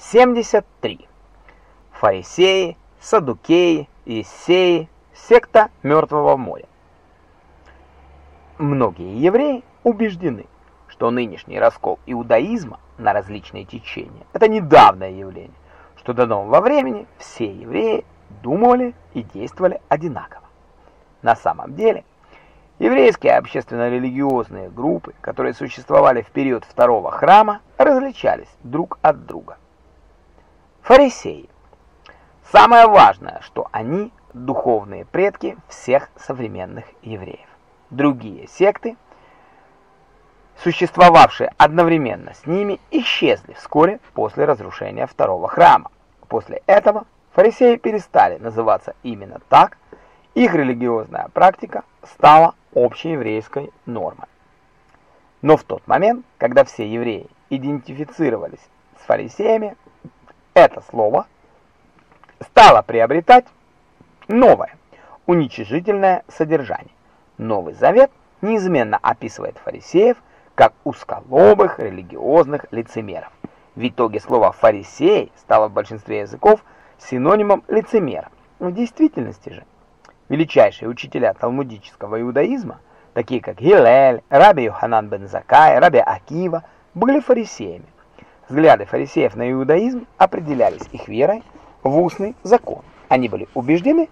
73. Фарисеи, Садукеи, Иссеи, секта Мертвого моря. Многие евреи убеждены, что нынешний раскол иудаизма на различные течения – это недавнее явление, что до нового времени все евреи думали и действовали одинаково. На самом деле, еврейские общественно-религиозные группы, которые существовали в период второго храма, различались друг от друга. Фарисеи. Самое важное, что они духовные предки всех современных евреев. Другие секты, существовавшие одновременно с ними, исчезли вскоре после разрушения второго храма. После этого фарисеи перестали называться именно так, их религиозная практика стала общееврейской нормой. Но в тот момент, когда все евреи идентифицировались с фарисеями, это слово стало приобретать новое, уничижительное содержание. Новый Завет неизменно описывает фарисеев как узколобых религиозных лицемеров. В итоге слово «фарисей» стало в большинстве языков синонимом лицемера. В действительности же величайшие учителя талмудического иудаизма, такие как Гилель, Раби Йоханан бен Закай, Раби Акива, были фарисеями. Взгляды фарисеев на иудаизм определялись их верой в устный закон. Они были убеждены,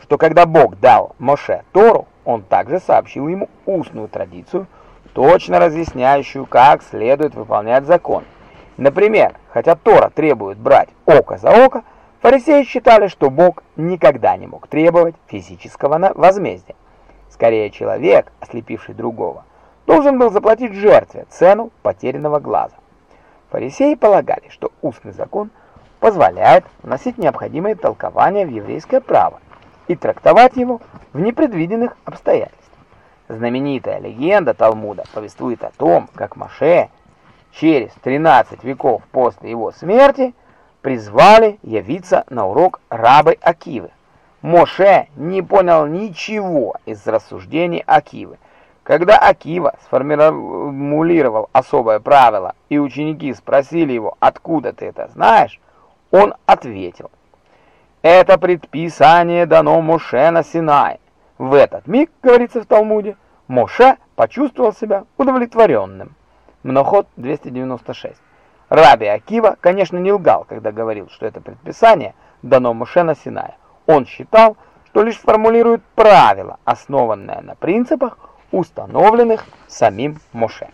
что когда Бог дал Моше Тору, он также сообщил ему устную традицию, точно разъясняющую, как следует выполнять закон. Например, хотя Тора требует брать око за око, фарисеи считали, что Бог никогда не мог требовать физического возмездия. Скорее, человек, ослепивший другого, должен был заплатить жертве цену потерянного глаза. Фарисеи полагали, что устный закон позволяет вносить необходимые толкования в еврейское право и трактовать его в непредвиденных обстоятельствах. Знаменитая легенда Талмуда повествует о том, как Моше через 13 веков после его смерти призвали явиться на урок рабы Акивы. Моше не понял ничего из рассуждений Акивы, когда Акива сформулировал особое правило, и ученики спросили его, откуда ты это знаешь, он ответил, это предписание дано Моше на Синае. В этот миг, говорится в Талмуде, Моше почувствовал себя удовлетворенным. Мноход 296. Раби Акива, конечно, не лгал, когда говорил, что это предписание дано Моше на Синае. Он считал, что лишь формулирует правила, основанные на принципах, установленных самим Моше.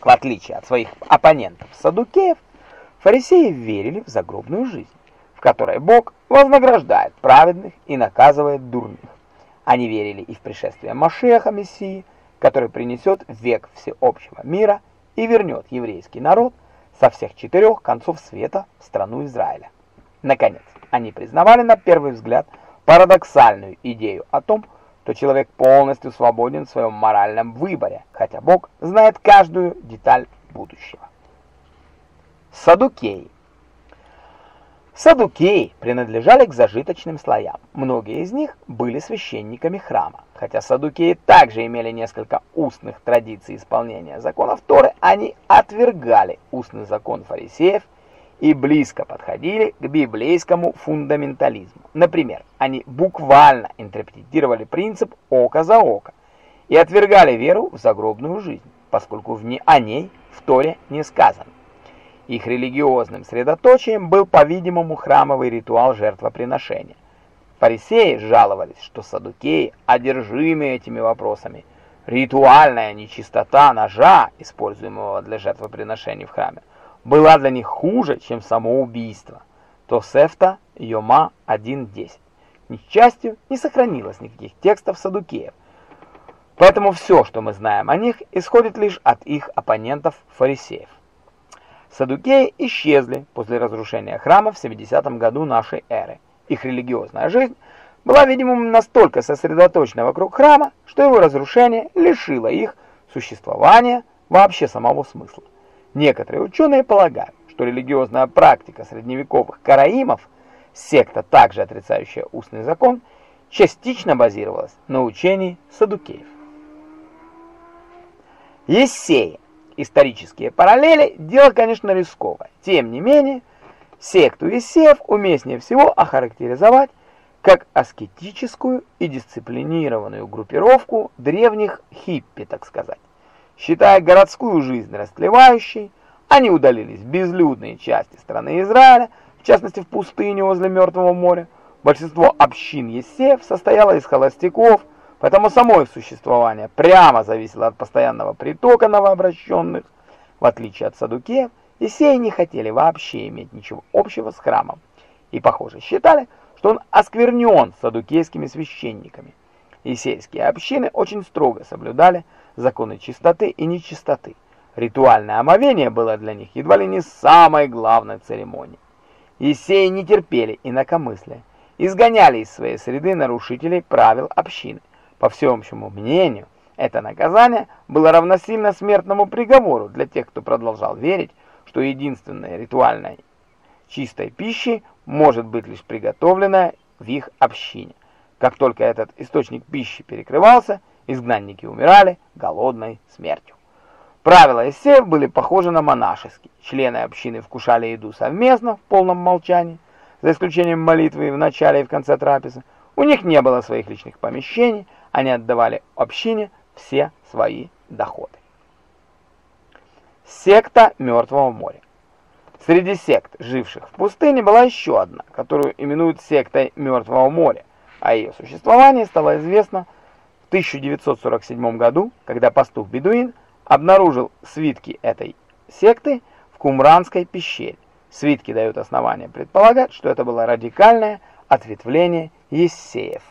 В отличие от своих оппонентов садукеев, фарисеи верили в загробную жизнь, в которой Бог вознаграждает праведных и наказывает дурных. Они верили и в пришествие Машеха Мессии, который принесет век всеобщего мира и вернет еврейский народ со всех четырех концов света в страну Израиля. Наконец, они признавали на первый взгляд парадоксальную идею о том, то человек полностью свободен в своем моральном выборе, хотя Бог знает каждую деталь будущего. Садукеи Садукеи принадлежали к зажиточным слоям. Многие из них были священниками храма. Хотя садукеи также имели несколько устных традиций исполнения законов Торы, они отвергали устный закон фарисеев и близко подходили к библейскому фундаментализму. Например, они буквально интерпретировали принцип око за око и отвергали веру в загробную жизнь, поскольку в ней, о ней в Торе не сказано. Их религиозным средоточием был, по-видимому, храмовый ритуал жертвоприношения. Фарисеи жаловались, что садукеи одержимы этими вопросами. Ритуальная нечистота ножа, используемого для жертвоприношений в храме, была для них хуже, чем самоубийство. Тосефта Йома 1.10. К несчастью, не сохранилось никаких текстов садукеев. Поэтому все, что мы знаем о них, исходит лишь от их оппонентов-фарисеев. Садукеи исчезли после разрушения храма в 70 году нашей эры. Их религиозная жизнь была, видимо, настолько сосредоточена вокруг храма, что его разрушение лишило их существования вообще самого смысла. Некоторые ученые полагают, что религиозная практика средневековых караимов, секта, также отрицающая устный закон, частично базировалась на учении садукеев. Ессеи. Исторические параллели – дело, конечно, рисковое. Тем не менее, Секту Исеев уместнее всего охарактеризовать как аскетическую и дисциплинированную группировку древних хиппи, так сказать. Считая городскую жизнь растлевающей, они удалились в безлюдные части страны Израиля, в частности в пустыню возле Мертвого моря. Большинство общин Есеев состояло из холостяков, поэтому само их существование прямо зависело от постоянного притока новообращенных. В отличие от садукеев, Есеи не хотели вообще иметь ничего общего с храмом и, похоже, считали, что он осквернен садукейскими священниками. Есейские общины очень строго соблюдали законы чистоты и нечистоты. Ритуальное омовение было для них едва ли не самой главной церемонией. Есеи не терпели инакомыслия, изгоняли из своей среды нарушителей правил общины. По всеобщему мнению, это наказание было равносильно смертному приговору для тех, кто продолжал верить, что единственной ритуальной чистой пищей может быть лишь приготовленная в их общине. Как только этот источник пищи перекрывался, изгнанники умирали голодной смертью. Правила эссеев были похожи на монашеские. Члены общины вкушали еду совместно в полном молчании, за исключением молитвы в начале и в конце трапезы. У них не было своих личных помещений, они отдавали общине все свои доходы. Секта Мертвого моря Среди сект, живших в пустыне, была еще одна, которую именуют сектой Мертвого моря. О ее существовании стало известно в 1947 году, когда пастух-бедуин обнаружил свитки этой секты в Кумранской пещере. Свитки дают основания предполагать, что это было радикальное ответвление Ессеев.